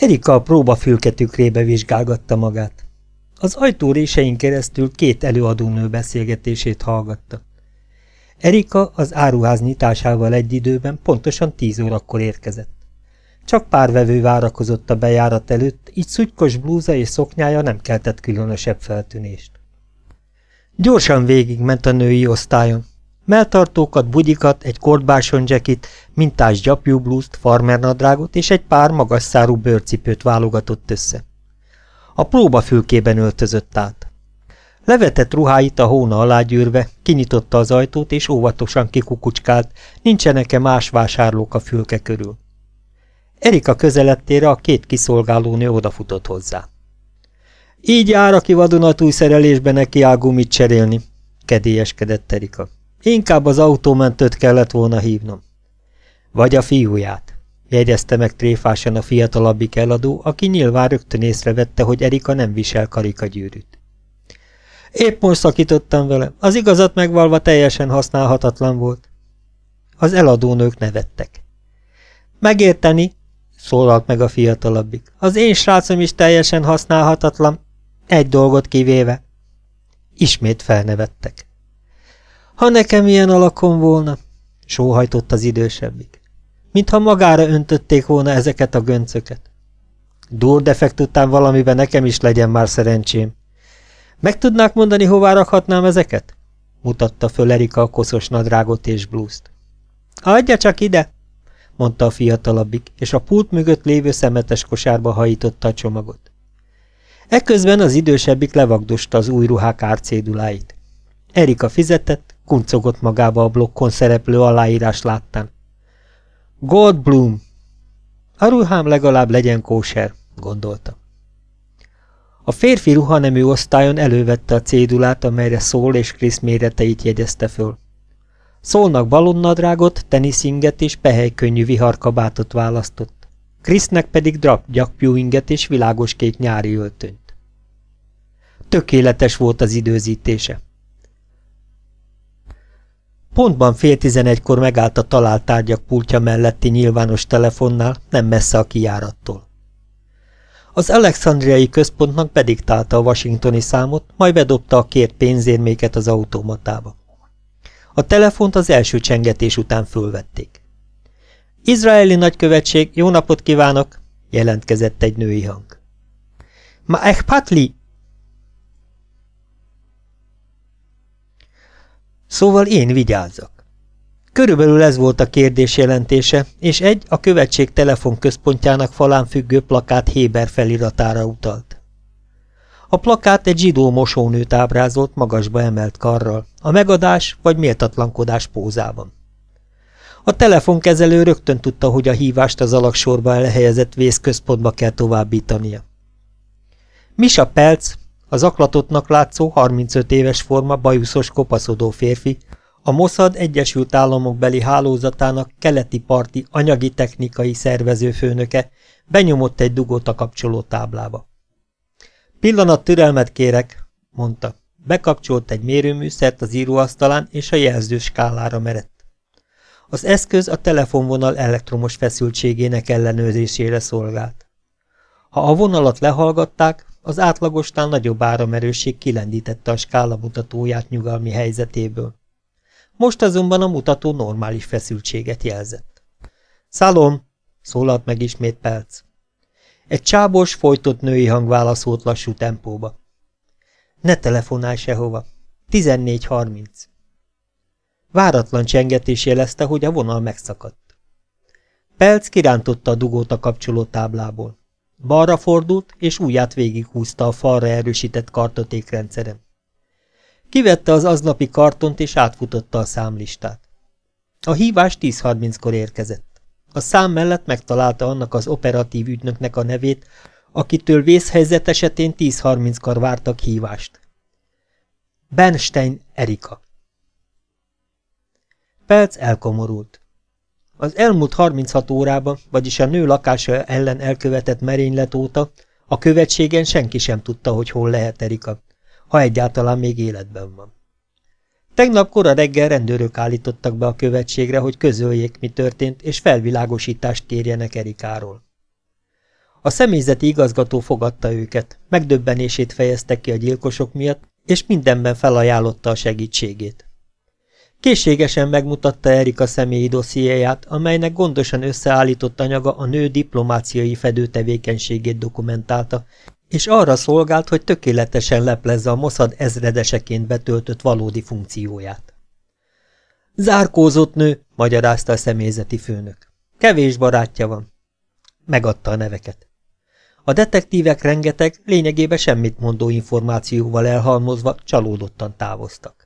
Erika a próbafülke tükrébe vizsgálgatta magát. Az ajtó résein keresztül két előadónő beszélgetését hallgatta. Erika az áruház nyitásával egy időben pontosan tíz órakor érkezett. Csak pár vevő várakozott a bejárat előtt, így szutykos blúza és szoknyája nem keltett különösebb feltűnést. Gyorsan végigment a női osztályon. Melltartókat, bugyikat, egy kordbáson jackit, mintás gyapjúblúzt, farmernadrágot és egy pár magas szárú bőrcipőt válogatott össze. A próbafülkében öltözött át. Levetett ruháit a hóna alá gyűrve, kinyitotta az ajtót és óvatosan kikukucskált, nincsenek-e más vásárlók a fülke körül. Erika közelettére a két kiszolgálónő odafutott hozzá. Így jár, aki vadonatúj szerelésben neki áll gumit cserélni, kedélyeskedett Erika. Inkább az autómentőt kellett volna hívnom. Vagy a fiúját, jegyezte meg tréfásan a fiatalabbik eladó, aki nyilván rögtön észrevette, hogy Erika nem visel karikagyűrűt. Épp most szakítottam vele, az igazat megvalva teljesen használhatatlan volt. Az eladónők nevettek. Megérteni, szólalt meg a fiatalabbik. Az én srácom is teljesen használhatatlan, egy dolgot kivéve. Ismét felnevettek. Ha nekem ilyen alakon volna, sóhajtott az idősebbik. Mintha magára öntötték volna ezeket a göncöket. Dur defekt után valamiben nekem is legyen már szerencsém. Meg tudnák mondani, hová rakhatnám ezeket? mutatta föl Erika a koszos nadrágot és blúzt. Adja csak ide, mondta a fiatalabbik, és a pult mögött lévő szemetes kosárba hajította a csomagot. Ekközben az idősebbik levagdosta az új ruhák árcéduláit. Erika fizetett, kuncogott magába a blokkon szereplő aláírás láttán. Goldblum! A ruhám legalább legyen kóser, gondolta. A férfi ruhanemű osztályon elővette a cédulát, amelyre Szól és Krisz méreteit jegyezte föl. Szólnak balonnadrágot, teniszinget és pehelykönnyű viharkabátot választott. Krisznek pedig drap gyakpjúinget és világos kék nyári öltönyt. Tökéletes volt az időzítése. Pontban fél tizenegykor megállt a talált tárgyak pultja melletti nyilvános telefonnál, nem messze a kijárattól. Az Alexandriai központnak bediktálta a washingtoni számot, majd bedobta a kért pénzérméket az automatába. A telefont az első csengetés után fölvették. Izraeli nagykövetség, jó napot kívánok! jelentkezett egy női hang. Ma Ekpatli! Szóval én vigyázzak. Körülbelül ez volt a kérdés jelentése, és egy a követség telefonközpontjának falán függő plakát Héber feliratára utalt. A plakát egy zsidó mosónőt ábrázolt magasba emelt karral, a megadás vagy méltatlankodás pózában. A telefonkezelő rögtön tudta, hogy a hívást az alaksorba elhelyezett vészközpontba kell továbbítania. Misa Pelc, az aklatottnak látszó 35 éves forma bajuszos kopaszodó férfi, a Mossad Egyesült Államok beli hálózatának keleti parti anyagi technikai szervezőfőnöke benyomott egy dugót a kapcsoló táblába. Pillanat türelmet kérek, mondta. Bekapcsolt egy mérőműszert az íróasztalán, és a jelző skálára merett. Az eszköz a telefonvonal elektromos feszültségének ellenőrzésére szolgált. Ha a vonalat lehallgatták, az átlagosnál nagyobb áramerőség kilendítette a skála mutatóját nyugalmi helyzetéből. Most azonban a mutató normális feszültséget jelzett. Szalom! szólalt meg ismét Pelc. Egy csábos, folytott női hang válaszolt lassú tempóba. Ne telefonálj sehova. 14.30. Váratlan csengetés jelezte, hogy a vonal megszakadt. Pelc kirántotta a dugót a kapcsoló táblából. Balra fordult, és ujját végighúzta a falra erősített kartotékrendszerem. Kivette az aznapi kartont, és átfutotta a számlistát. A hívás 10.30-kor érkezett. A szám mellett megtalálta annak az operatív ügynöknek a nevét, akitől vészhelyzet esetén 10.30-kor vártak hívást. Bernstein Erika Pelc elkomorult. Az elmúlt 36 órában, vagyis a nő lakása ellen elkövetett merénylet óta a követségen senki sem tudta, hogy hol lehet Erika, ha egyáltalán még életben van. Tegnap kora reggel rendőrök állítottak be a követségre, hogy közöljék, mi történt, és felvilágosítást kérjenek Erikáról. A személyzeti igazgató fogadta őket, megdöbbenését fejezte ki a gyilkosok miatt, és mindenben felajánlotta a segítségét. Készségesen megmutatta Erika személyi dossziéját, amelynek gondosan összeállított anyaga a nő diplomáciai fedőtevékenységét dokumentálta, és arra szolgált, hogy tökéletesen leplezze a Mossad ezredeseként betöltött valódi funkcióját. Zárkózott nő, magyarázta a személyzeti főnök. Kevés barátja van. Megadta a neveket. A detektívek rengeteg, lényegében semmit mondó információval elhalmozva csalódottan távoztak.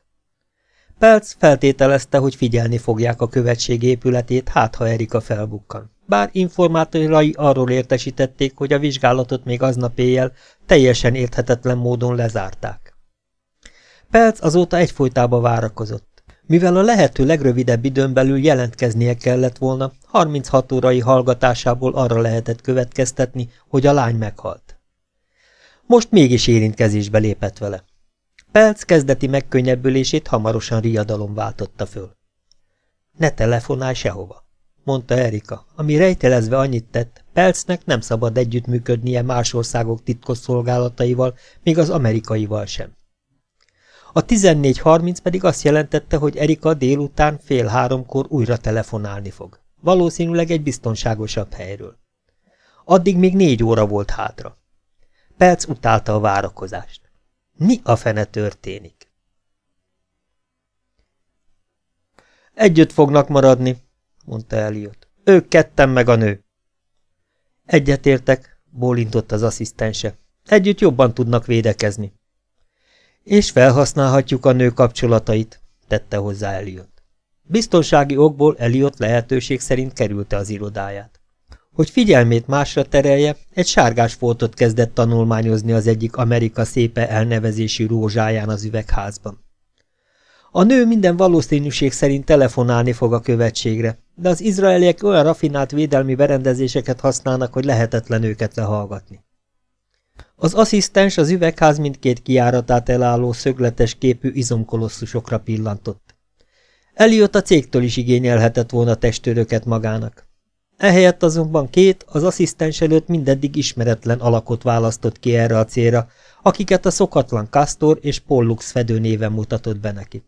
Pelc feltételezte, hogy figyelni fogják a követség épületét, hát ha Erika felbukkan. Bár informátorai arról értesítették, hogy a vizsgálatot még aznap éjjel teljesen érthetetlen módon lezárták. Pelc azóta egyfolytában várakozott. Mivel a lehető legrövidebb időn belül jelentkeznie kellett volna, 36 órai hallgatásából arra lehetett következtetni, hogy a lány meghalt. Most mégis érintkezésbe lépett vele. Pelc kezdeti megkönnyebbülését hamarosan riadalom váltotta föl. Ne telefonálj sehova, mondta Erika, ami rejtelezve annyit tett, Pelcnek nem szabad együttműködnie más országok titkosszolgálataival, még az amerikaival sem. A 14.30 pedig azt jelentette, hogy Erika délután fél háromkor újra telefonálni fog. Valószínűleg egy biztonságosabb helyről. Addig még négy óra volt hátra. Perc utálta a várakozást. Mi a fene történik? Együtt fognak maradni, mondta Eliot. Ők ketten meg a nő. Egyetértek, bólintott az asszisztense. Együtt jobban tudnak védekezni. És felhasználhatjuk a nő kapcsolatait, tette hozzá Eliot. Biztonsági okból Eliot lehetőség szerint kerülte az irodáját. Hogy figyelmét másra terelje, egy sárgás foltot kezdett tanulmányozni az egyik Amerika szépe elnevezési rózsáján az üvegházban. A nő minden valószínűség szerint telefonálni fog a követségre, de az izraeliek olyan rafinált védelmi berendezéseket használnak, hogy lehetetlen őket lehallgatni. Az asszisztens az üvegház mindkét kiáratát elálló szögletes képű izomkolosszusokra pillantott. Eliott a cégtől is igényelhetett volna testőröket magának. Ehelyett azonban két, az asszisztens előtt mindeddig ismeretlen alakot választott ki erre a célra, akiket a szokatlan Castor és Pollux fedőnéven mutatott be neki.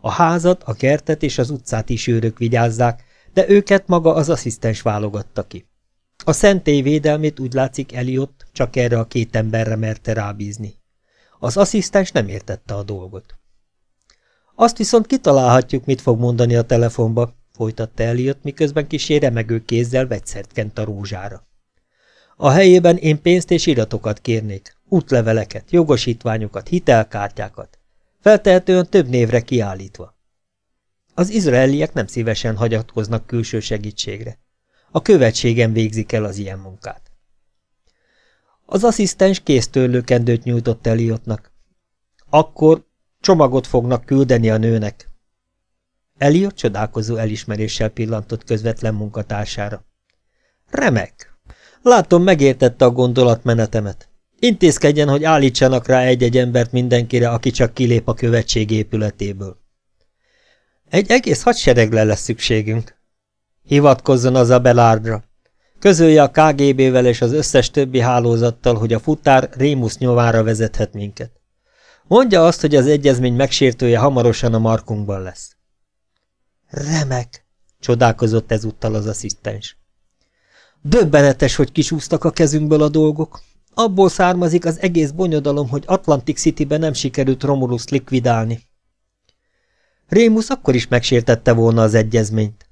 A házat, a kertet és az utcát is őrök vigyázzák, de őket maga az asszisztens válogatta ki. A szentély védelmét úgy látszik Eliott csak erre a két emberre merte rábízni. Az asszisztens nem értette a dolgot. Azt viszont kitalálhatjuk, mit fog mondani a telefonba, folytatta Eliott, miközben kisé remegő kézzel vegyszert kent a rózsára. A helyében én pénzt és iratokat kérnék, útleveleket, jogosítványokat, hitelkártyákat, feltehetően több névre kiállítva. Az izraeliek nem szívesen hagyatkoznak külső segítségre. A követségen végzik el az ilyen munkát. Az asszisztens kéztörlőkendőt nyújtott Eliottnak. Akkor csomagot fognak küldeni a nőnek. Eliott csodálkozó elismeréssel pillantott közvetlen munkatársára. Remek! Látom, megértette a gondolatmenetemet. Intézkedjen, hogy állítsanak rá egy-egy embert mindenkire, aki csak kilép a követség épületéből. Egy egész hadseregre lesz szükségünk, Hivatkozzon az a Belárdra. Közölje a KGB-vel és az összes többi hálózattal, hogy a futár Rémusz nyomára vezethet minket. Mondja azt, hogy az egyezmény megsértője hamarosan a markunkban lesz. Remek, csodálkozott ezúttal az asszisztens. Döbbenetes, hogy kisúztak a kezünkből a dolgok. Abból származik az egész bonyodalom, hogy Atlantic City-ben nem sikerült Romulus likvidálni. Rémusz akkor is megsértette volna az egyezményt.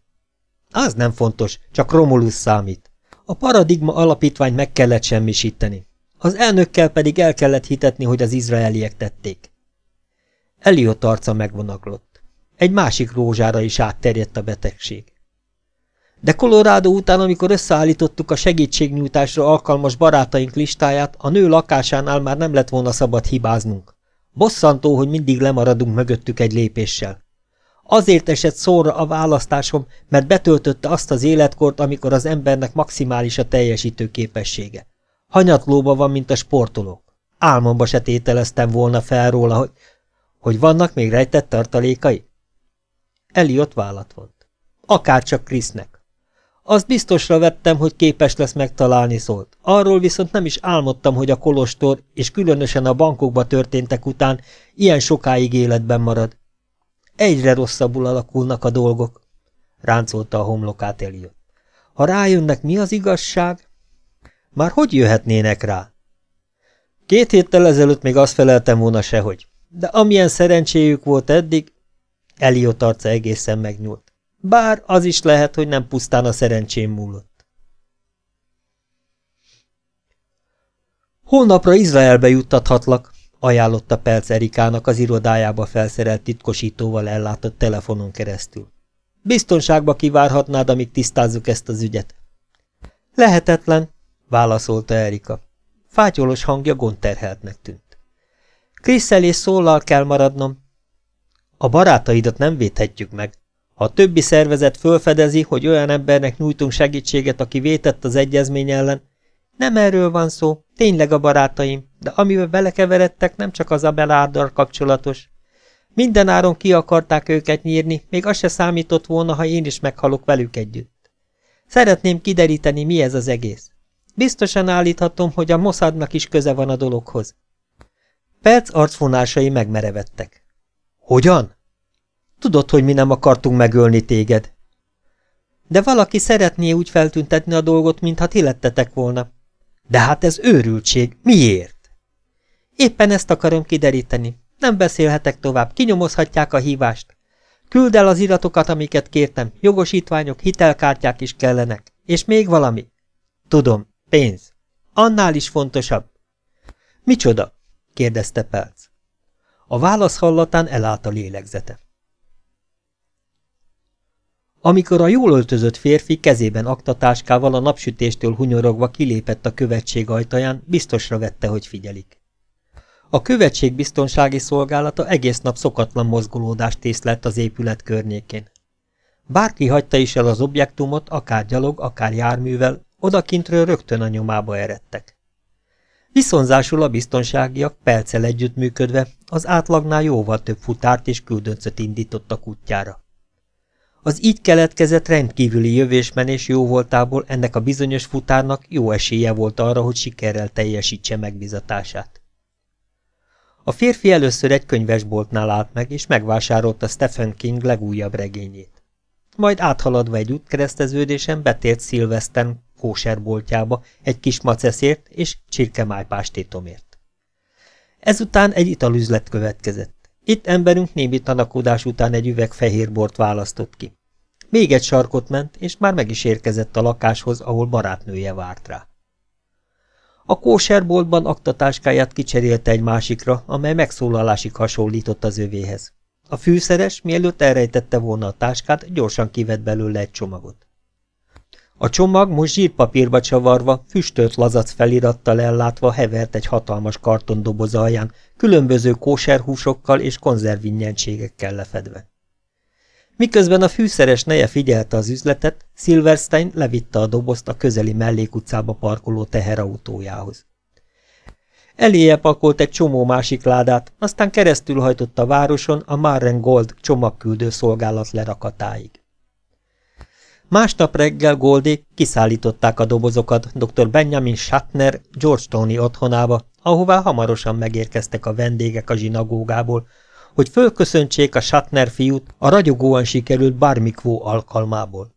Az nem fontos, csak Romulus számít. A paradigma alapítványt meg kellett semmisíteni. Az elnökkel pedig el kellett hitetni, hogy az izraeliek tették. Eliott arca megvonaglott. Egy másik rózsára is átterjedt a betegség. De Colorado után, amikor összeállítottuk a segítségnyújtásra alkalmas barátaink listáját, a nő lakásánál már nem lett volna szabad hibáznunk. Bosszantó, hogy mindig lemaradunk mögöttük egy lépéssel. Azért esett szóra a választásom, mert betöltötte azt az életkort, amikor az embernek maximális a teljesítő képessége. Hanyatlóba van, mint a sportolók. Álmomba se tételeztem volna fel róla, hogy, hogy vannak még rejtett tartalékai? Eliott vállat volt. Akárcsak Krisznek. Azt biztosra vettem, hogy képes lesz megtalálni szólt. Arról viszont nem is álmodtam, hogy a kolostor, és különösen a bankokba történtek után ilyen sokáig életben marad. Egyre rosszabbul alakulnak a dolgok, ráncolta a homlokát Eliot. Ha rájönnek, mi az igazság? Már hogy jöhetnének rá? Két héttel ezelőtt még azt feleltem volna sehogy, de amilyen szerencséjük volt eddig, Eliot arca egészen megnyúlt. Bár az is lehet, hogy nem pusztán a szerencsém múlott. Holnapra Izraelbe juttathatlak, ajánlotta Pelc Erikának az irodájába felszerelt titkosítóval ellátott telefonon keresztül. Biztonságba kivárhatnád, amíg tisztázzuk ezt az ügyet. Lehetetlen, válaszolta Erika. Fátyolos hangja gondterheltnek tűnt. Kriszel és szóllal kell maradnom. A barátaidat nem védhetjük meg. Ha a többi szervezet fölfedezi, hogy olyan embernek nyújtunk segítséget, aki vétett az egyezmény ellen, nem erről van szó, tényleg a barátaim, de amivel belekeveredtek, nem csak az Abelárdal kapcsolatos. Minden áron ki akarták őket nyírni, még az se számított volna, ha én is meghalok velük együtt. Szeretném kideríteni, mi ez az egész. Biztosan állíthatom, hogy a Mossadnak is köze van a dologhoz. Perc arcfonásai megmerevettek. Hogyan? Tudod, hogy mi nem akartunk megölni téged. De valaki szeretné úgy feltüntetni a dolgot, mintha ti lettetek volna. De hát ez őrültség. Miért? Éppen ezt akarom kideríteni. Nem beszélhetek tovább, kinyomozhatják a hívást. Küld el az iratokat, amiket kértem, jogosítványok, hitelkártyák is kellenek. És még valami. Tudom, pénz. Annál is fontosabb. Micsoda? kérdezte Pelc. A válasz hallatán elállt a lélegzete. Amikor a jól öltözött férfi kezében aktatáskával a napsütéstől hunyorogva kilépett a követség ajtaján, biztosra vette, hogy figyelik. A követség biztonsági szolgálata egész nap szokatlan mozgolódást észlelt az épület környékén. Bárki hagyta is el az objektumot, akár gyalog, akár járművel, odakintről rögtön a nyomába eredtek. Viszonzásul a biztonságiak perccel együttműködve az átlagnál jóval több futárt és küldöncöt indítottak útjára. Az így keletkezett rendkívüli jövésmenés jóvoltából ennek a bizonyos futárnak jó esélye volt arra, hogy sikerrel teljesítse megbizatását. A férfi először egy könyvesboltnál állt meg, és megvásárolta Stephen King legújabb regényét. Majd áthaladva egy útkereszteződésen betért Szilveszten kóserboltjába egy kis maceszért és csirkemájpástétomért. Ezután egy italüzlet következett. Itt emberünk némi tanakodás után egy üveg fehér bort választott ki. Még egy sarkot ment, és már meg is érkezett a lakáshoz, ahol barátnője várt rá. A kóserboltban aktatáskáját kicserélte egy másikra, amely megszólalásig hasonlított az övéhez. A fűszeres, mielőtt elrejtette volna a táskát, gyorsan kivett belőle egy csomagot. A csomag most zsírpapírba csavarva, füstölt lazac felirattal ellátva hevert egy hatalmas kartondoboz alján, különböző kóserhúsokkal és konzervinnyenségekkel lefedve. Miközben a fűszeres neje figyelte az üzletet, Silverstein levitte a dobozt a közeli mellékutcába parkoló teherautójához. Eléje pakolt egy csomó másik ládát, aztán keresztül hajtott a városon a Marren Gold csomagküldő szolgálat lerakatáig. Másnap reggel Goldék kiszállították a dobozokat dr. Benjamin Shatner Georgetowni otthonába, ahová hamarosan megérkeztek a vendégek a zsinagógából, hogy fölköszöntsék a Shatner fiút a ragyogóan sikerült bármikvó alkalmából.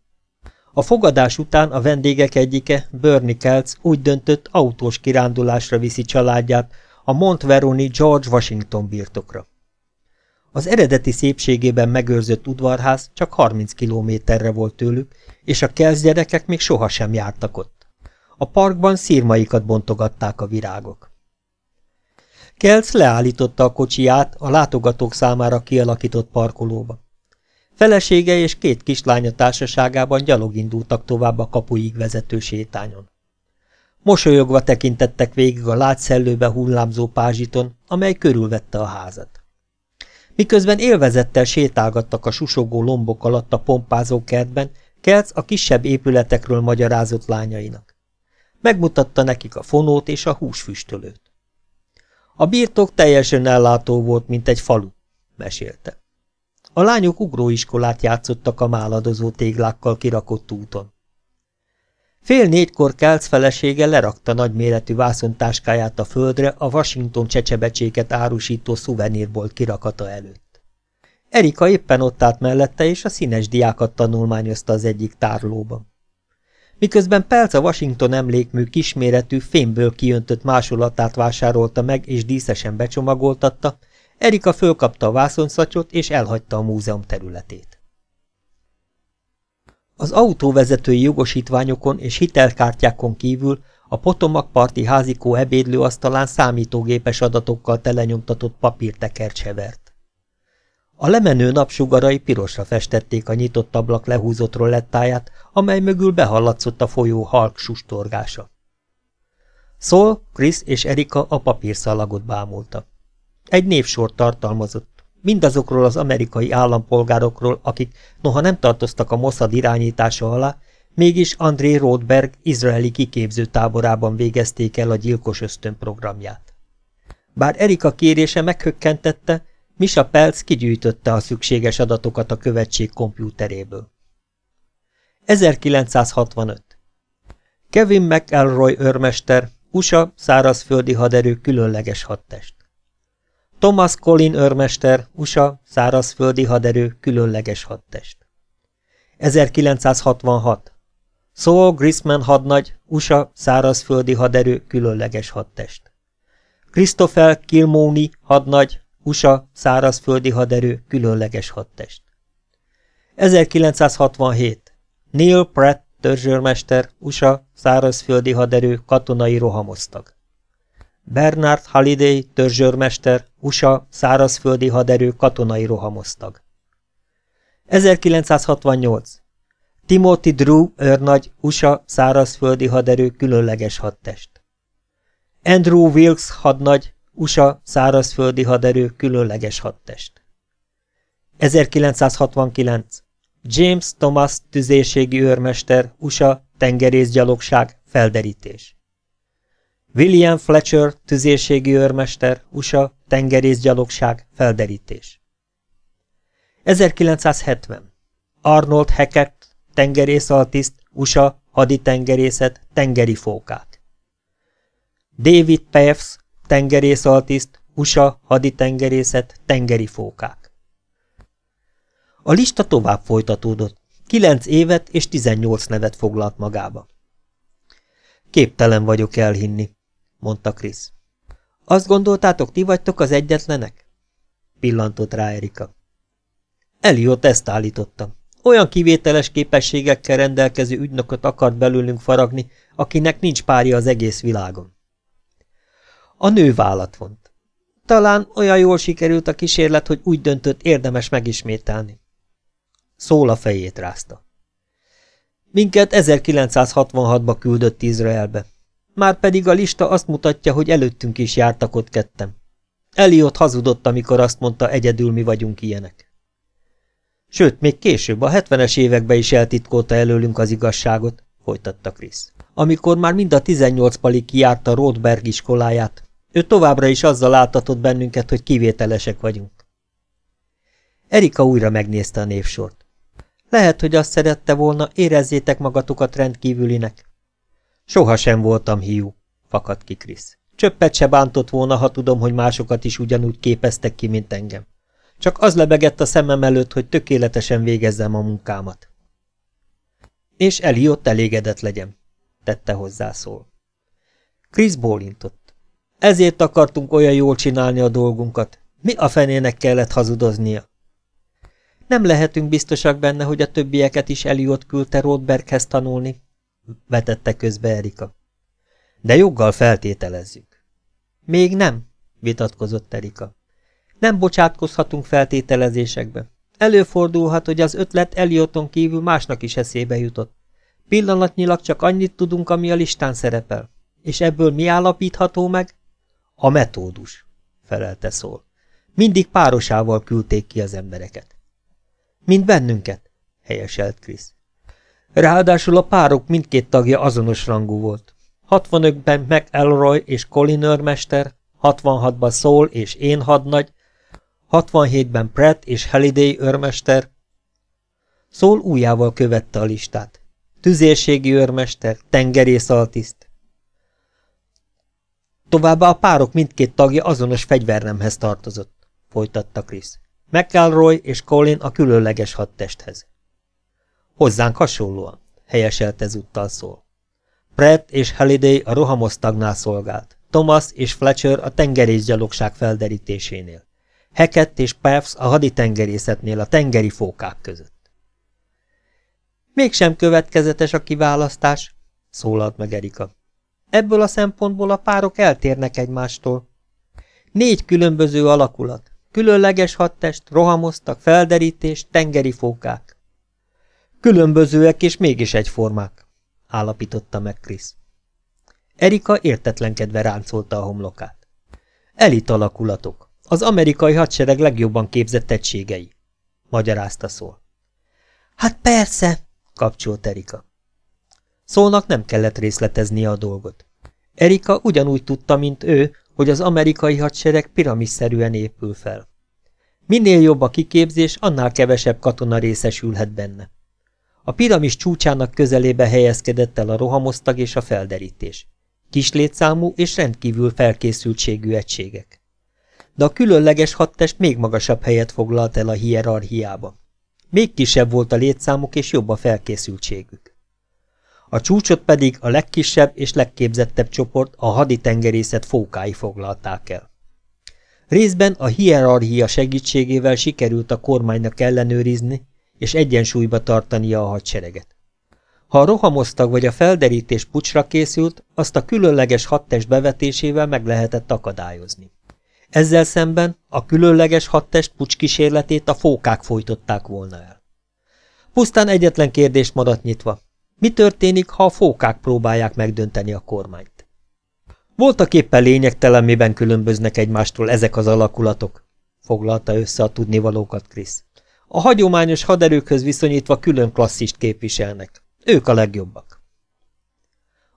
A fogadás után a vendégek egyike, Bernie Kelc úgy döntött, autós kirándulásra viszi családját a Mont Veroni George Washington birtokra. Az eredeti szépségében megőrzött udvarház csak 30 kilométerre volt tőlük, és a kelsz gyerekek még sohasem jártak ott. A parkban szírmaikat bontogatták a virágok. Kelc leállította a kocsiját a látogatók számára kialakított parkolóba. Felesége és két kislánya társaságában gyalog indultak tovább a kapuig vezető sétányon. Mosolyogva tekintettek végig a látszellőbe hullámzó pázsiton, amely körülvette a házat. Miközben élvezettel sétálgattak a susogó lombok alatt a pompázó kertben, Kelc a kisebb épületekről magyarázott lányainak. Megmutatta nekik a fonót és a húsfüstölőt. A birtok teljesen ellátó volt, mint egy falu, mesélte. A lányok ugróiskolát játszottak a máladozó téglákkal kirakott úton. Fél négykor Kelc felesége lerakta nagyméretű vászontáskáját a földre a Washington csecsebecséket árusító szuvenírbolt kirakata előtt. Erika éppen ott állt mellette, és a színes diákat tanulmányozta az egyik tárlóban. Miközben Pelc a Washington emlékmű kisméretű, fémből kiöntött másolatát vásárolta meg és díszesen becsomagoltatta, Erika fölkapta a vászonszacsot és elhagyta a múzeum területét. Az autóvezetői jogosítványokon és hitelkártyákon kívül a Potomak parti házikó ebédlőasztalán számítógépes adatokkal telenyomtatott papírtekert severt. A lemenő napsugarai pirosra festették a nyitott ablak lehúzott rollettáját, amely mögül behallatszott a folyó halk sustorgása. Szól, Chris és Erika a papírszalagot bámulta. Egy névsort tartalmazott, mindazokról az amerikai állampolgárokról, akik noha nem tartoztak a Mossad irányítása alá, mégis André Rothberg izraeli kiképző táborában végezték el a gyilkos ösztön programját. Bár Erika kérése meghökkentette, Misa Pelc kigyűjtötte a szükséges adatokat a követség kompjúteréből. 1965 Kevin McElroy őrmester, USA szárazföldi haderő különleges hadtest. Thomas Colin őrmester, USA szárazföldi haderő különleges hadtest. 1966 Saul Grisman hadnagy, USA szárazföldi haderő különleges hadtest. Christopher Kilmoni hadnagy, USA szárazföldi haderő különleges hadtest. 1967. Neil Pratt törzsőrmester, USA szárazföldi haderő katonai rohamosztag. Bernard Halliday törzsőrmester, USA szárazföldi haderő katonai rohamosztag. 1968. Timothy Drew őrnagy, USA szárazföldi haderő különleges hadtest. Andrew Wilkes hadnagy, USA szárazföldi haderő különleges hadtest. 1969. James Thomas tüzérségi őrmester, USA tengerészgyalogság, felderítés. William Fletcher tüzérségi őrmester, USA tengerészgyalogság, felderítés. 1970. Arnold Hackett, tengerészaltiszt, USA haditengerészet, tengeri fókák. David Peves, tengerészaltiszt, USA haditengerészet, tengeri fókák. A lista tovább folytatódott. Kilenc évet és tizennyolc nevet foglalt magába. Képtelen vagyok elhinni, mondta Krisz. Azt gondoltátok, ti vagytok az egyetlenek? Pillantott rá Erika. Eliott ezt állította. Olyan kivételes képességekkel rendelkező ügynököt akart belőlünk faragni, akinek nincs párja az egész világon. A nő vállat vont. Talán olyan jól sikerült a kísérlet, hogy úgy döntött érdemes megismételni. Szól a fejét rázta. Minket 1966-ba küldött Izraelbe. Már pedig a lista azt mutatja, hogy előttünk is jártak ott kettem. Eliott hazudott, amikor azt mondta, egyedül mi vagyunk ilyenek. Sőt, még később, a 70-es években is eltitkolta előlünk az igazságot, folytatta Krisz. Amikor már mind a 18 pali kijárta Rothberg iskoláját, ő továbbra is azzal áltatott bennünket, hogy kivételesek vagyunk. Erika újra megnézte a névsort. Lehet, hogy azt szerette volna, érezzétek magatokat rendkívülinek. Soha sem voltam hiú, fakadt ki Krisz. Csöppet se bántott volna, ha tudom, hogy másokat is ugyanúgy képeztek ki, mint engem. Csak az lebegett a szemem előtt, hogy tökéletesen végezzem a munkámat. És Eliott elégedett legyen, tette hozzá szól. Krisz bólintott. Ezért akartunk olyan jól csinálni a dolgunkat. Mi a fenének kellett hazudoznia? Nem lehetünk biztosak benne, hogy a többieket is Eliott küldte Rothberghez tanulni, vetette közbe Erika. De joggal feltételezzük. Még nem, vitatkozott Erika. Nem bocsátkozhatunk feltételezésekbe. Előfordulhat, hogy az ötlet Eliotton kívül másnak is eszébe jutott. Pillanatnyilag csak annyit tudunk, ami a listán szerepel. És ebből mi állapítható meg? A metódus, felelte szól. Mindig párosával küldték ki az embereket. Mint bennünket, helyeselt Krisz. Ráadásul a párok mindkét tagja azonos rangú volt. 65-ben McElroy és Colin őrmester, 66-ban Saul és én hadnagy, 67-ben Pratt és Halliday őrmester. Saul újjával követte a listát. tüzérségi őrmester, tengerész altiszt. Továbbá a párok mindkét tagja azonos fegyvernemhez tartozott, folytatta Krisz. McElroy és Colin a különleges hadtesthez. Hozzánk hasonlóan, helyeselt ezúttal szól. Pratt és Halliday a rohamosztagnál szolgált, Thomas és Fletcher a tengerészgyalogság felderítésénél, Hackett és Pevs a haditengerészetnél a tengeri fókák között. Mégsem következetes a kiválasztás, szólalt meg Erika. Ebből a szempontból a párok eltérnek egymástól. Négy különböző alakulat, különleges hadtest, rohamoztak, felderítés, tengeri fókák. Különbözőek és mégis egyformák, állapította meg Krisz. Erika értetlenkedve ráncolta a homlokát. Elit alakulatok, az amerikai hadsereg legjobban képzett egységei, magyarázta szól. Hát persze, kapcsolt Erika. Szólnak nem kellett részletezni a dolgot. Erika ugyanúgy tudta, mint ő, hogy az amerikai hadsereg piramisszerűen épül fel. Minél jobb a kiképzés, annál kevesebb katona részesülhet benne. A piramis csúcsának közelébe helyezkedett el a rohamosztag és a felderítés. Kis létszámú és rendkívül felkészültségű egységek. De a különleges hadtest még magasabb helyet foglalt el a hierarchiába. Még kisebb volt a létszámuk és jobb a felkészültségük. A csúcsot pedig a legkisebb és legképzettebb csoport a haditengerészet fókái foglalták el. Részben a hierarchia segítségével sikerült a kormánynak ellenőrizni és egyensúlyba tartania a hadsereget. Ha a rohamosztag vagy a felderítés pucsra készült, azt a különleges hadtest bevetésével meg lehetett akadályozni. Ezzel szemben a különleges hadtest pucskísérletét a fókák folytották volna el. Pusztán egyetlen kérdés maradt nyitva. Mi történik, ha a fókák próbálják megdönteni a kormányt? Voltak éppen lényegtelen, miben különböznek egymástól ezek az alakulatok, foglalta össze a tudnivalókat Krisz. A hagyományos haderőkhöz viszonyítva külön klasszist képviselnek. Ők a legjobbak.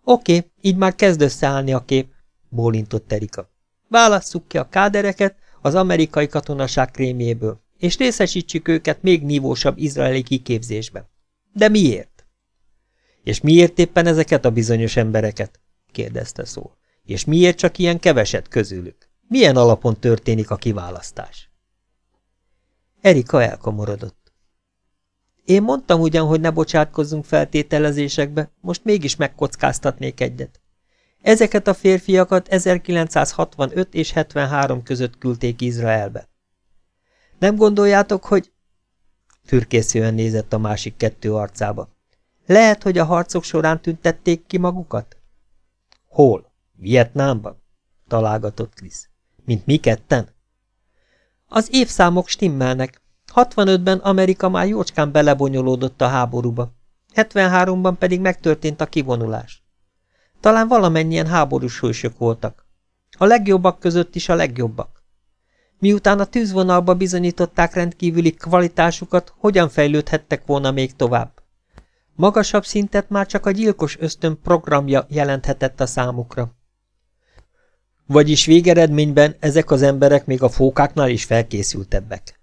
Oké, okay, így már kezd összeállni a kép, bólintott Erika. Válasszuk ki a kádereket az amerikai katonaság krémjéből, és részesítsük őket még nívósabb izraeli kiképzésben. De miért? És miért éppen ezeket a bizonyos embereket? kérdezte szó. És miért csak ilyen keveset közülük? Milyen alapon történik a kiválasztás? Erika elkomorodott. Én mondtam ugyan, hogy ne bocsátkozzunk feltételezésekbe, most mégis megkockáztatnék egyet. Ezeket a férfiakat 1965 és 73 között küldték Izraelbe. Nem gondoljátok, hogy... Fürkészően nézett a másik kettő arcába. Lehet, hogy a harcok során tüntették ki magukat? Hol? Vietnámban? Találgatott Krisz. Mint mi ketten? Az évszámok stimmelnek. 65-ben Amerika már jócskán belebonyolódott a háborúba. 73-ban pedig megtörtént a kivonulás. Talán valamennyien háborús hősök voltak. A legjobbak között is a legjobbak. Miután a tűzvonalba bizonyították rendkívüli kvalitásukat, hogyan fejlődhettek volna még tovább? Magasabb szintet már csak a gyilkos ösztön programja jelenthetett a számukra. Vagyis végeredményben ezek az emberek még a fókáknál is felkészültebbek.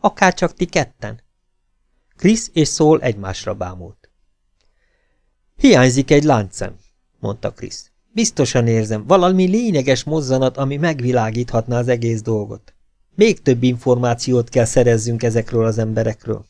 Akárcsak ti ketten. Krisz és Szól egymásra bámult. Hiányzik egy láncszem, mondta Krisz. Biztosan érzem, valami lényeges mozzanat, ami megvilágíthatná az egész dolgot. Még több információt kell szerezzünk ezekről az emberekről.